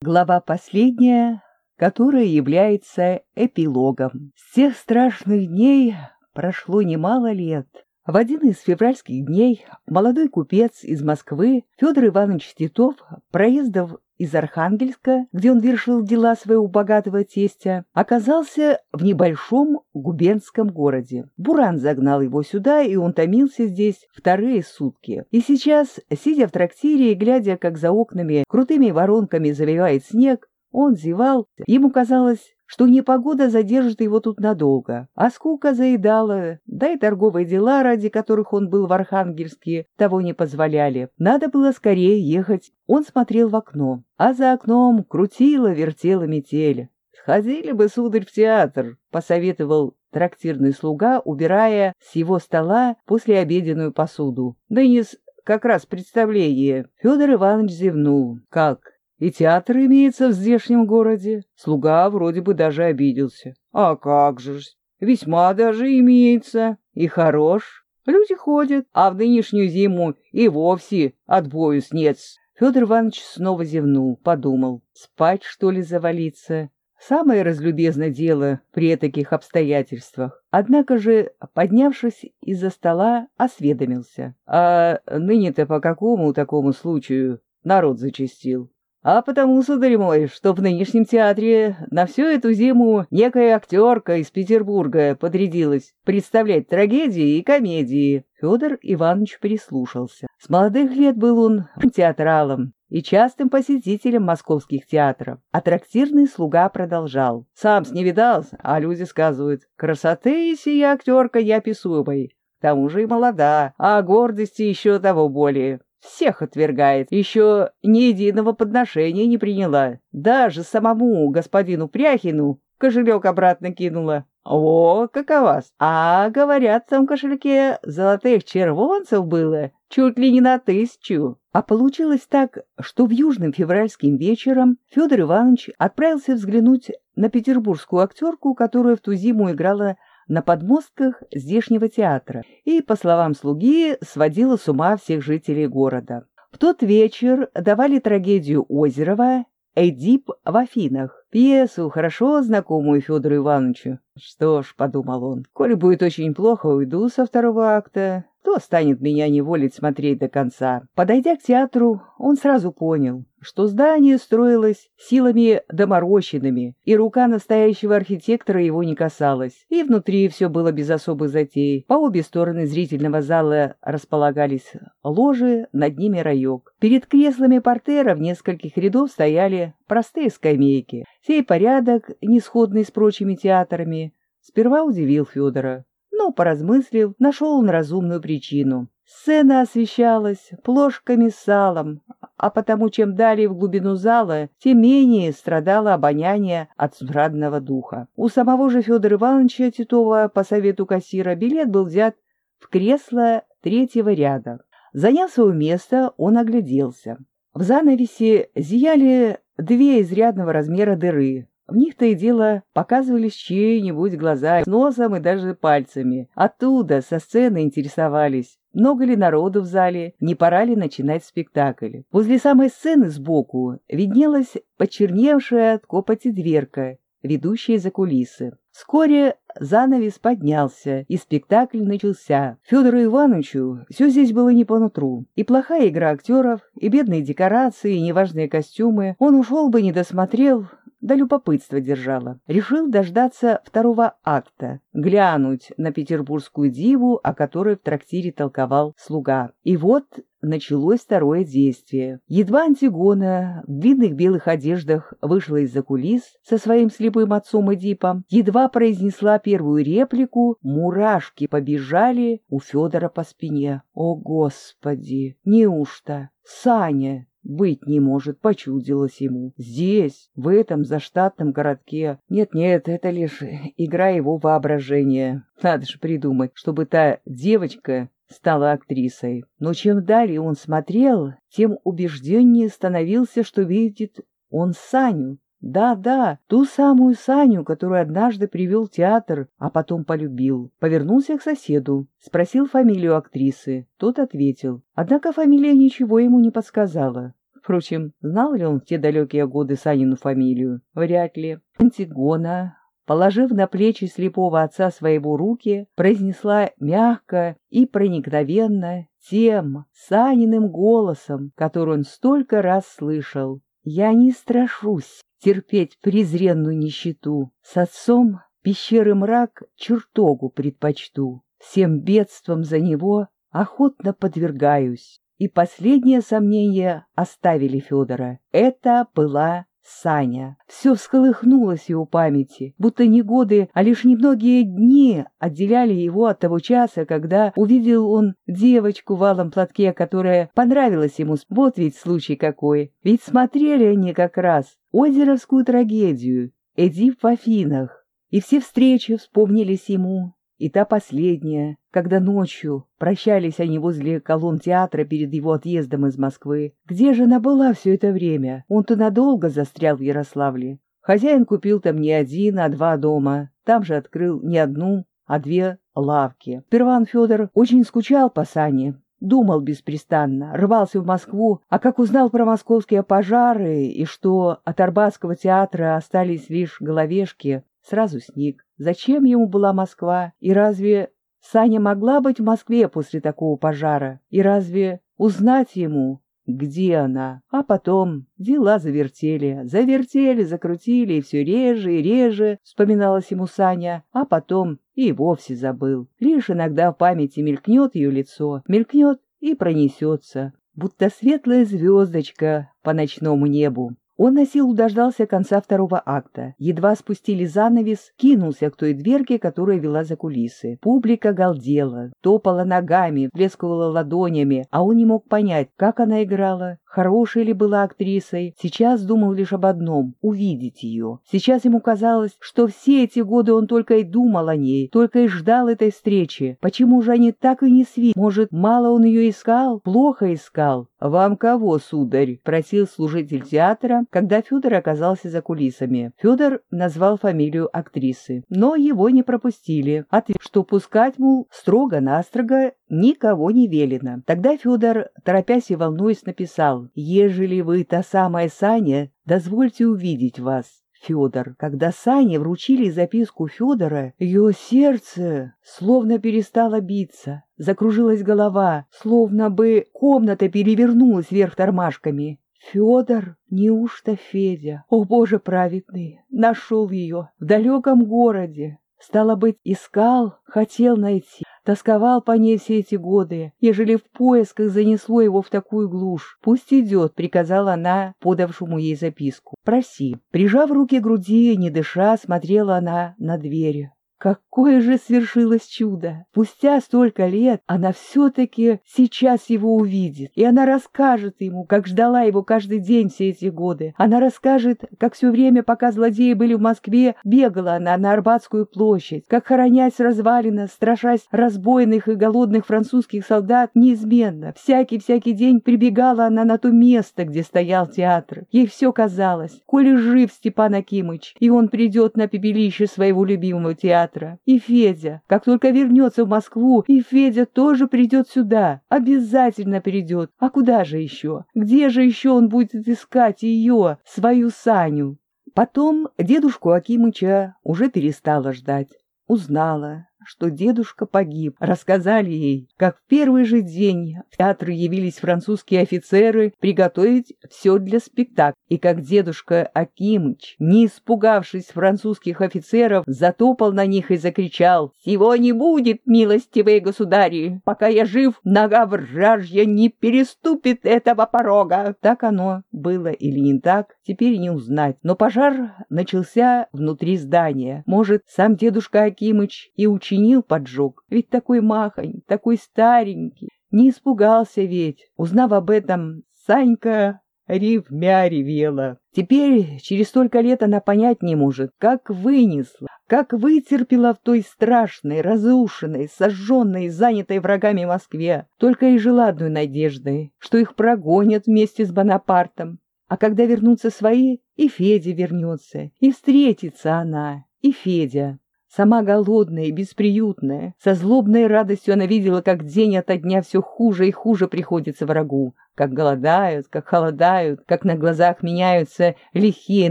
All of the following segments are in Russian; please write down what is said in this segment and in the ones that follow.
Глава последняя, которая является эпилогом. С тех страшных дней прошло немало лет. В один из февральских дней молодой купец из Москвы Федор Иванович Титов, проездов из Архангельска, где он вершил дела своего богатого тестя, оказался в небольшом губернском городе. Буран загнал его сюда, и он томился здесь вторые сутки. И сейчас, сидя в трактире и глядя, как за окнами крутыми воронками завивает снег, он зевал. Ему казалось, что непогода задержит его тут надолго, а скука заедала, да и торговые дела, ради которых он был в Архангельске, того не позволяли. Надо было скорее ехать. Он смотрел в окно, а за окном крутила, вертела метель. «Сходили бы, сударь, в театр», — посоветовал трактирный слуга, убирая с его стола послеобеденную посуду. «Нынес как раз представление». Федор Иванович зевнул. «Как? И театр имеется в здешнем городе. Слуга вроде бы даже обиделся. А как же ж, весьма даже имеется. И хорош. Люди ходят, а в нынешнюю зиму и вовсе отбою снец. Федор Иванович снова зевнул, подумал, спать, что ли, завалиться. Самое разлюбезное дело при таких обстоятельствах. Однако же, поднявшись из-за стола, осведомился. А ныне-то по какому такому случаю народ зачастил? А потому, сударь мой, что в нынешнем театре на всю эту зиму некая актерка из Петербурга подрядилась представлять трагедии и комедии. Федор Иванович прислушался. С молодых лет был он театралом и частым посетителем московских театров. А трактирный слуга продолжал. Сам с не видал, а люди сказывают, красоты сия актерка неописуемой. К тому же и молода, а гордости еще того более. Всех отвергает, еще ни единого подношения не приняла. Даже самому господину Пряхину кошелек обратно кинула. О, какова А, говорят, в том кошельке золотых червонцев было чуть ли не на тысячу. А получилось так, что в южным февральским вечером Федор Иванович отправился взглянуть на петербургскую актерку, которая в ту зиму играла на подмостках здешнего театра и, по словам слуги, сводила с ума всех жителей города. В тот вечер давали трагедию Озерова «Эдип в Афинах», пьесу, хорошо знакомую Федору Ивановичу. «Что ж», — подумал он, — «коли будет очень плохо, уйду со второго акта, кто станет меня неволить смотреть до конца? Подойдя к театру, он сразу понял, что здание строилось силами доморощенными, и рука настоящего архитектора его не касалась. И внутри все было без особых затей. По обе стороны зрительного зала располагались ложи, над ними раек. Перед креслами портера в нескольких рядов стояли простые скамейки. Сей порядок, несходный с прочими театрами, сперва удивил Федора но, поразмыслив, нашел он разумную причину. Сцена освещалась плошками с салом, а потому чем далее в глубину зала, тем менее страдало обоняние от смрадного духа. У самого же Федора Ивановича Титова по совету кассира билет был взят в кресло третьего ряда. Заняв свое место, он огляделся. В занавесе зияли две изрядного размера дыры, в них то и дело показывались чьи-нибудь глаза с носом и даже пальцами. Оттуда, со сцены интересовались, много ли народу в зале, не пора ли начинать спектакль. Возле самой сцены сбоку виднелась почерневшая от копоти дверка, ведущая за кулисы. Вскоре занавес поднялся, и спектакль начался. Федору Ивановичу все здесь было не по нутру. И плохая игра актеров, и бедные декорации, и неважные костюмы. Он ушел бы, не досмотрел, да любопытство держало. Решил дождаться второго акта, глянуть на петербургскую диву, о которой в трактире толковал слуга. И вот началось второе действие. Едва Антигона в длинных белых одеждах вышла из-за кулис со своим слепым отцом Эдипом, едва произнесла первую реплику, мурашки побежали у Федора по спине. «О, Господи! Неужто? Саня!» Быть не может, почудилось ему. Здесь, в этом заштатном городке. Нет-нет, это лишь игра его воображения. Надо же придумать, чтобы та девочка стала актрисой. Но чем далее он смотрел, тем убежденнее становился, что видит он Саню. Да-да, ту самую Саню, которую однажды привел в театр, а потом полюбил. Повернулся к соседу, спросил фамилию актрисы. Тот ответил. Однако фамилия ничего ему не подсказала. Впрочем, знал ли он в те далекие годы Санину фамилию? Вряд ли. Антигона, положив на плечи слепого отца своего руки, произнесла мягко и проникновенно тем Саниным голосом, который он столько раз слышал. «Я не страшусь терпеть презренную нищету. С отцом пещеры мрак чертогу предпочту. Всем бедствам за него охотно подвергаюсь. И последнее сомнение оставили Федора. Это была Саня. Все всколыхнулось его памяти, будто не годы, а лишь немногие дни отделяли его от того часа, когда увидел он девочку в алом платке, которая понравилась ему. Вот ведь случай какой. Ведь смотрели они как раз озеровскую трагедию «Эдип в Афинах», и все встречи вспомнились ему, и та последняя, когда ночью прощались они возле колонн театра перед его отъездом из Москвы. Где же она была все это время? Он-то надолго застрял в Ярославле. Хозяин купил там не один, а два дома. Там же открыл не одну, а две лавки. Перван Федор очень скучал по Сане, думал беспрестанно, рвался в Москву, а как узнал про московские пожары и что от Арбатского театра остались лишь головешки, сразу сник. Зачем ему была Москва? И разве Саня могла быть в Москве после такого пожара? И разве узнать ему, где она? А потом дела завертели, завертели, закрутили, и все реже и реже, вспоминалось ему Саня, а потом и вовсе забыл. Лишь иногда в памяти мелькнет ее лицо, мелькнет и пронесется, будто светлая звездочка по ночному небу. Он на силу дождался конца второго акта. Едва спустили занавес, кинулся к той дверке, которая вела за кулисы. Публика галдела, топала ногами, плескивала ладонями, а он не мог понять, как она играла, хорошей ли была актрисой. Сейчас думал лишь об одном — увидеть ее. Сейчас ему казалось, что все эти годы он только и думал о ней, только и ждал этой встречи. Почему же они так и не сви? Может, мало он ее искал? Плохо искал? «Вам кого, сударь?» — просил служитель театра, когда Федор оказался за кулисами. Федор назвал фамилию актрисы, но его не пропустили, ответив, что пускать, мол, строго-настрого никого не велено. Тогда Федор, торопясь и волнуясь, написал «Ежели вы та самая Саня, дозвольте увидеть вас». Федор. Когда Сане вручили записку Федора, ее сердце словно перестало биться, закружилась голова, словно бы комната перевернулась вверх тормашками. Федор, неужто Федя? О, Боже праведный, нашел ее в далеком городе. Стало быть, искал, хотел найти, тосковал по ней все эти годы, ежели в поисках занесло его в такую глушь. «Пусть идет», — приказала она, подавшему ей записку. «Проси». Прижав руки к груди, не дыша, смотрела она на дверь. Какое же свершилось чудо! Спустя столько лет она все-таки сейчас его увидит, и она расскажет ему, как ждала его каждый день все эти годы. Она расскажет, как все время, пока злодеи были в Москве, бегала она на Арбатскую площадь, как, хоронясь развалина, страшась разбойных и голодных французских солдат, неизменно, всякий-всякий день прибегала она на то место, где стоял театр. Ей все казалось, коли жив Степан Акимыч, и он придет на пепелище своего любимого театра, театра. И Федя, как только вернется в Москву, и Федя тоже придет сюда. Обязательно придет. А куда же еще? Где же еще он будет искать ее, свою Саню? Потом дедушку Акимыча уже перестала ждать. Узнала, что дедушка погиб. Рассказали ей, как в первый же день в театр явились французские офицеры приготовить все для спектакля, и как дедушка Акимыч, не испугавшись французских офицеров, затопал на них и закричал «Всего не будет, милостивые государи! Пока я жив, нога вражья не переступит этого порога!» Так оно было или не так, теперь не узнать. Но пожар начался внутри здания. Может, сам дедушка Акимыч и ученик учинил поджог, ведь такой махонь, такой старенький. Не испугался ведь. Узнав об этом, Санька ревмя ревела. Теперь, через столько лет, она понять не может, как вынесла, как вытерпела в той страшной, разрушенной, сожженной, занятой врагами Москве, только и жила одной надеждой, что их прогонят вместе с Бонапартом. А когда вернутся свои, и Федя вернется, и встретится она, и Федя. Сама голодная и бесприютная, со злобной радостью она видела, как день ото дня все хуже и хуже приходится врагу, как голодают, как холодают, как на глазах меняются лихие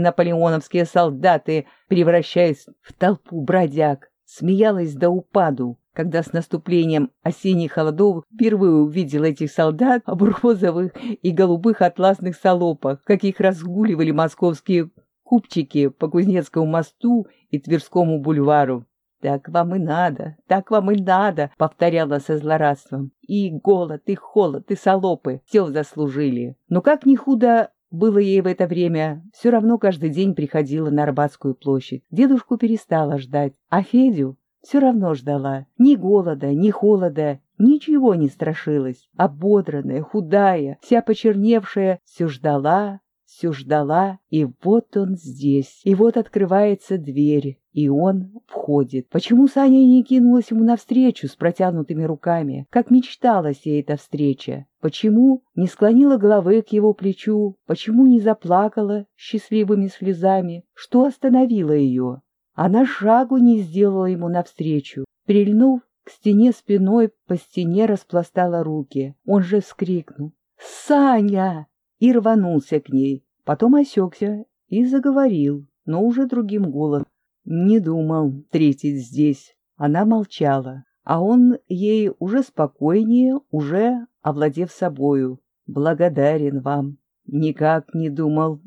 наполеоновские солдаты, превращаясь в толпу бродяг. Смеялась до упаду, когда с наступлением осенних холодов впервые увидел этих солдат в розовых и голубых атласных салопах, каких разгуливали московские купчики по Кузнецкому мосту и Тверскому бульвару. «Так вам и надо, так вам и надо», — повторяла со злорадством. «И голод, и холод, и солопы все заслужили». Но как ни худо было ей в это время, все равно каждый день приходила на Арбатскую площадь. Дедушку перестала ждать, а Федю все равно ждала. Ни голода, ни холода, ничего не страшилась. Ободранная, худая, вся почерневшая, все ждала, все ждала, и вот он здесь, и вот открывается дверь, и он входит. Почему Саня не кинулась ему навстречу с протянутыми руками, как мечталась ей эта встреча? Почему не склонила головы к его плечу? Почему не заплакала счастливыми слезами? Что остановило ее? Она шагу не сделала ему навстречу. Прильнув к стене спиной, по стене распластала руки. Он же вскрикнул «Саня!» И рванулся к ней. Потом осекся и заговорил, но уже другим голосом. Не думал встретить здесь. Она молчала, а он ей уже спокойнее, уже овладев собою. Благодарен вам. Никак не думал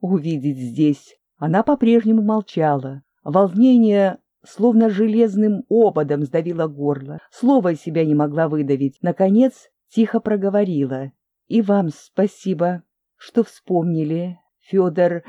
увидеть здесь. Она по-прежнему молчала. Волнение словно железным ободом сдавило горло. Слова из себя не могла выдавить. Наконец тихо проговорила. «И вам спасибо что вспомнили, Федор,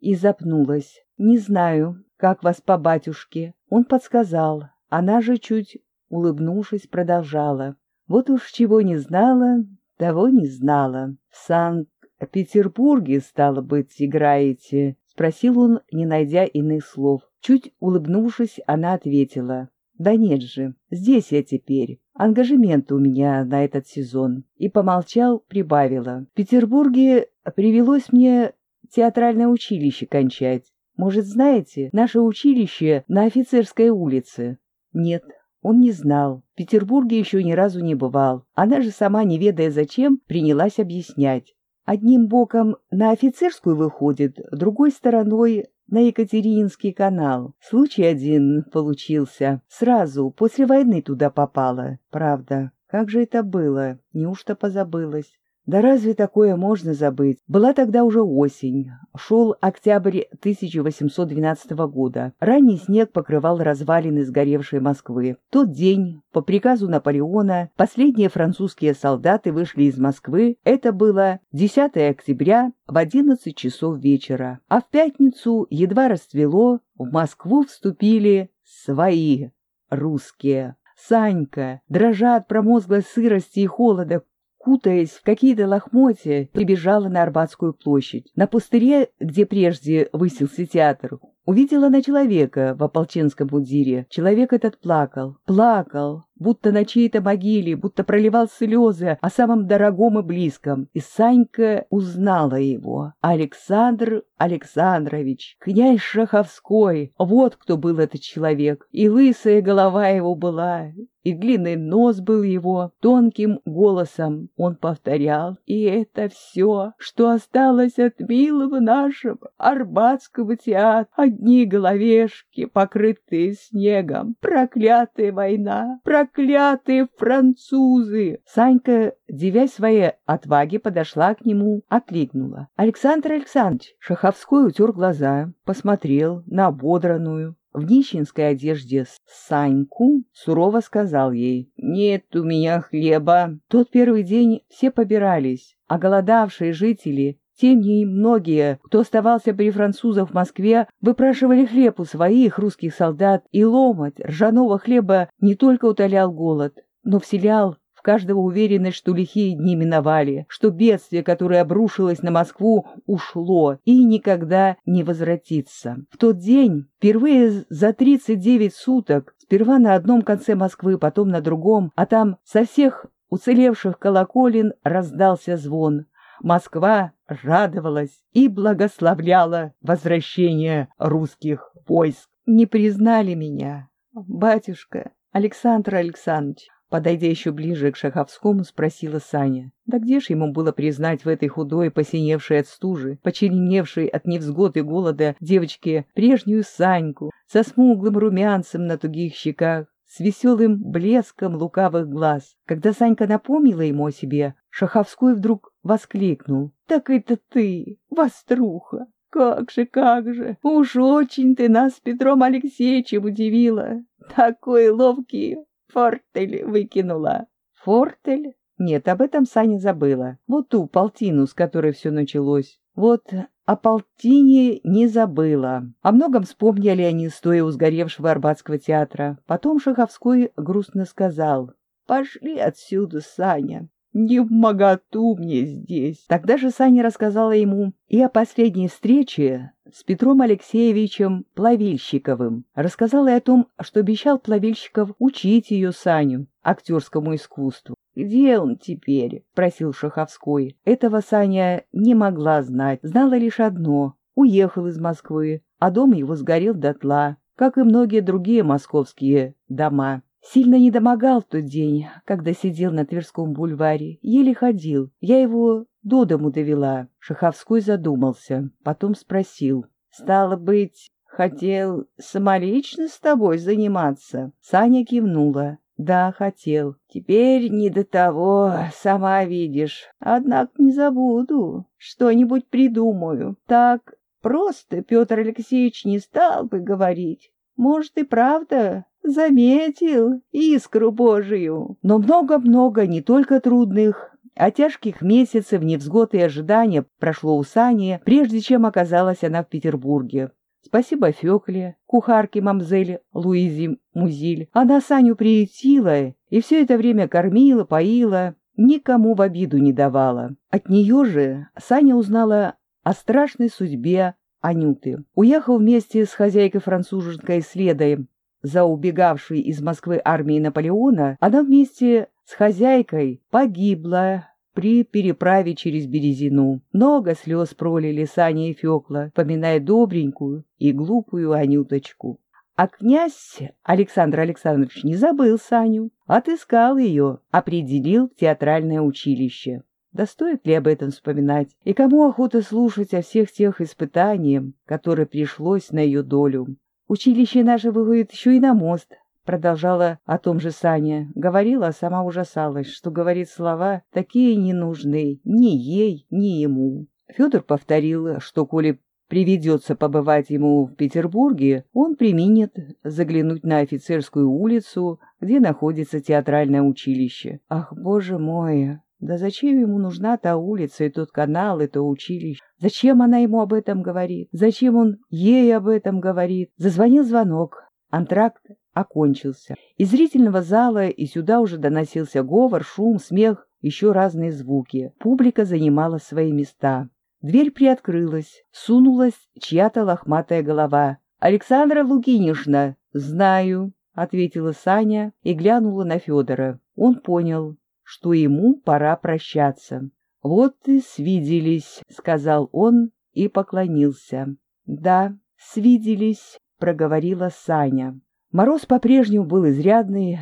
и запнулась. Не знаю, как вас по батюшке. Он подсказал. Она же, чуть улыбнувшись, продолжала. Вот уж чего не знала, того не знала. В Санкт-Петербурге, стало быть, играете? Спросил он, не найдя иных слов. Чуть улыбнувшись, она ответила. Да нет же, здесь я теперь. Ангажемент у меня на этот сезон. И помолчал, прибавила. В Петербурге привелось мне театральное училище кончать. Может, знаете, наше училище на офицерской улице? Нет, он не знал. В Петербурге еще ни разу не бывал. Она же сама, не ведая зачем, принялась объяснять. Одним боком на офицерскую выходит, другой стороной на Екатерининский канал. Случай один получился. Сразу, после войны туда попала. Правда. Как же это было? Неужто позабылась? Да разве такое можно забыть? Была тогда уже осень. Шел октябрь 1812 года. Ранний снег покрывал развалины сгоревшей Москвы. Тот день, по приказу Наполеона, последние французские солдаты вышли из Москвы. Это было 10 октября в 11 часов вечера. А в пятницу, едва расцвело, в Москву вступили свои русские. Санька, дрожа от промозглой сырости и холода, кутаясь в какие-то лохмотья, прибежала на Арбатскую площадь. На пустыре, где прежде высился театр, увидела она человека в ополченском мундире. Человек этот плакал, плакал, будто на чьей-то могиле, будто проливал слезы о самом дорогом и близком. И Санька узнала его. Александр Александрович, князь Шаховской, вот кто был этот человек. И лысая голова его была, и длинный нос был его. Тонким голосом он повторял. И это все, что осталось от милого нашего Арбатского театра. Одни головешки, покрытые снегом. Проклятая война, проклятые французы!» Санька, девясь своей отваге, подошла к нему, окликнула. «Александр Александрович!» Шаховской утер глаза, посмотрел на ободранную, в нищенской одежде Саньку, сурово сказал ей, «Нет у меня хлеба». Тот первый день все побирались, а голодавшие жители тем немногие, кто оставался при французах в Москве, выпрашивали хлеб у своих русских солдат, и ломоть ржаного хлеба не только утолял голод, но вселял каждого уверенность, что лихие дни миновали, что бедствие, которое обрушилось на Москву, ушло и никогда не возвратится. В тот день, впервые за 39 суток, сперва на одном конце Москвы, потом на другом, а там со всех уцелевших колоколен раздался звон. Москва радовалась и благословляла возвращение русских войск. не признали меня. Батюшка, Александр Александрович, Подойдя еще ближе к Шаховскому, спросила Саня. Да где ж ему было признать в этой худой, посиневшей от стужи, почерневшей от невзгод и голода девочке прежнюю Саньку, со смуглым румянцем на тугих щеках, с веселым блеском лукавых глаз. Когда Санька напомнила ему о себе, Шаховской вдруг воскликнул. «Так это ты, Воструха! Как же, как же! Уж очень ты нас с Петром Алексеевичем удивила! Такой ловкий фортель выкинула. Фортель? Нет, об этом Саня забыла. Вот ту полтину, с которой все началось. Вот о полтине не забыла. О многом вспомнили они, стоя у сгоревшего Арбатского театра. Потом Шаховской грустно сказал. «Пошли отсюда, Саня. Не в моготу мне здесь. Тогда же Саня рассказала ему и о последней встрече с Петром Алексеевичем Плавильщиковым. Рассказала и о том, что обещал Плавильщиков учить ее Саню актерскому искусству. «Где он теперь?» — спросил Шаховской. Этого Саня не могла знать, знала лишь одно — уехал из Москвы, а дом его сгорел дотла, как и многие другие московские дома. Сильно не домогал в тот день, когда сидел на Тверском бульваре, еле ходил. Я его до дому довела. Шаховской задумался, потом спросил. «Стало быть, хотел самолично с тобой заниматься?» Саня кивнула. «Да, хотел. Теперь не до того, сама видишь. Однако не забуду. Что-нибудь придумаю. Так просто Петр Алексеевич не стал бы говорить. Может, и правда заметил искру Божию. Но много-много не только трудных, а тяжких месяцев невзгод и ожидания прошло у Сани, прежде чем оказалась она в Петербурге. Спасибо Фекле, кухарке мамзели Луизе Музиль. Она Саню приютила и все это время кормила, поила, никому в обиду не давала. От нее же Саня узнала о страшной судьбе Анюты. Уехал вместе с хозяйкой француженкой следой за убегавшей из Москвы армией Наполеона, она вместе с хозяйкой погибла при переправе через Березину. Много слез пролили Саня и Фекла, поминая добренькую и глупую Анюточку. А князь Александр Александрович не забыл Саню, отыскал ее, определил в театральное училище. Да стоит ли об этом вспоминать? И кому охота слушать о всех тех испытаниях, которые пришлось на ее долю? Училище наше выходит еще и на мост, продолжала о том же Саня. Говорила, а сама ужасалась, что говорит слова такие ненужные ни ей, ни ему. Федор повторил, что коли приведется побывать ему в Петербурге, он применит заглянуть на офицерскую улицу, где находится театральное училище. Ах, боже мой, да зачем ему нужна та улица и тот канал, и то училище? Зачем она ему об этом говорит? Зачем он ей об этом говорит? Зазвонил звонок. Антракт окончился. Из зрительного зала и сюда уже доносился говор, шум, смех, еще разные звуки. Публика занимала свои места. Дверь приоткрылась, сунулась чья-то лохматая голова. «Александра Лукинишна!» «Знаю», — ответила Саня и глянула на Федора. Он понял, что ему пора прощаться. «Вот и свиделись», — сказал он и поклонился. «Да, свиделись», — проговорила Саня. Мороз по-прежнему был изрядный,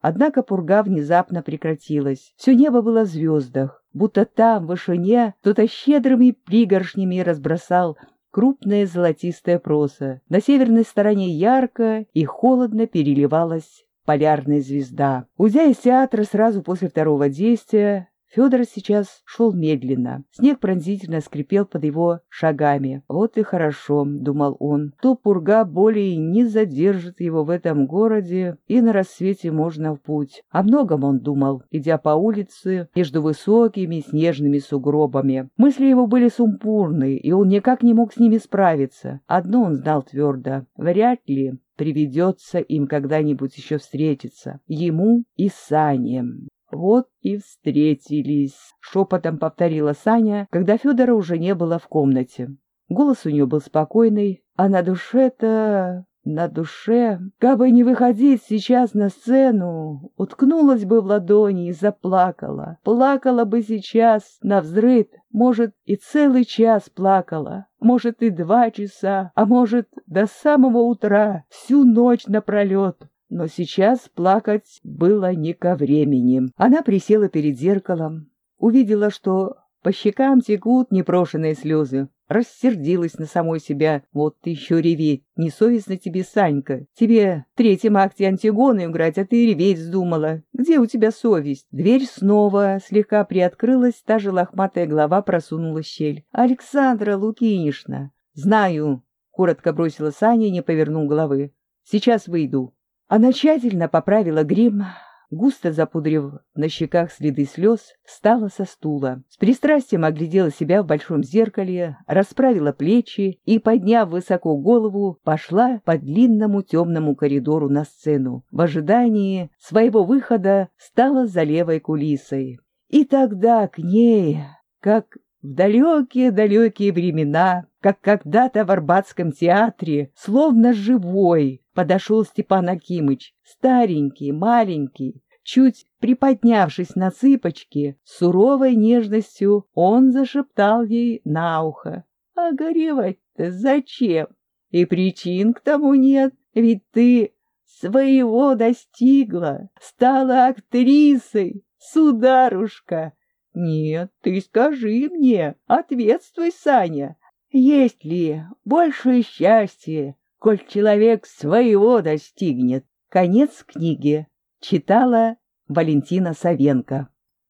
однако пурга внезапно прекратилась. Все небо было в звездах, будто там, в вышине, кто-то щедрыми пригоршнями разбросал крупная золотистая проса. На северной стороне ярко и холодно переливалась полярная звезда. Уйдя из театра сразу после второго действия, Федор сейчас шел медленно. Снег пронзительно скрипел под его шагами. «Вот и хорошо», — думал он. «То пурга более не задержит его в этом городе, и на рассвете можно в путь». О многом он думал, идя по улице между высокими снежными сугробами. Мысли его были сумпурны, и он никак не мог с ними справиться. Одно он знал твердо — вряд ли приведется им когда-нибудь еще встретиться. Ему и Сане. «Вот и встретились», — шепотом повторила Саня, когда Федора уже не было в комнате. Голос у нее был спокойный, а на душе-то на душе, как бы не выходить сейчас на сцену, уткнулась бы в ладони и заплакала. Плакала бы сейчас на взрыв, может, и целый час плакала, может, и два часа, а может, до самого утра, всю ночь напролет. Но сейчас плакать было не ко времени. Она присела перед зеркалом, увидела, что по щекам текут непрошенные слезы. Рассердилась на самой себя. Вот ты еще реветь. Несовестно тебе, Санька. Тебе в третьем акте Антигоны играть, а ты реветь вздумала. Где у тебя совесть? Дверь снова слегка приоткрылась, та же лохматая голова просунула щель. Александра Лукинишна. Знаю, коротко бросила Саня и не повернул головы. Сейчас выйду. Она тщательно поправила грим, густо запудрив на щеках следы слез, встала со стула. С пристрастием оглядела себя в большом зеркале, расправила плечи и, подняв высоко голову, пошла по длинному темному коридору на сцену. В ожидании своего выхода стала за левой кулисой. И тогда к ней, как в далекие-далекие времена, как когда-то в Арбатском театре, словно живой, подошел Степан Акимыч, старенький, маленький, чуть приподнявшись на цыпочки, суровой нежностью он зашептал ей на ухо. «А горевать-то зачем? И причин к тому нет, ведь ты своего достигла, стала актрисой, сударушка. Нет, ты скажи мне, ответствуй, Саня, есть ли большее счастье, коль человек своего достигнет. Конец книги. Читала Валентина Савенко.